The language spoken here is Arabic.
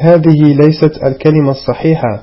هذه ليست الكلمة الصحيحة.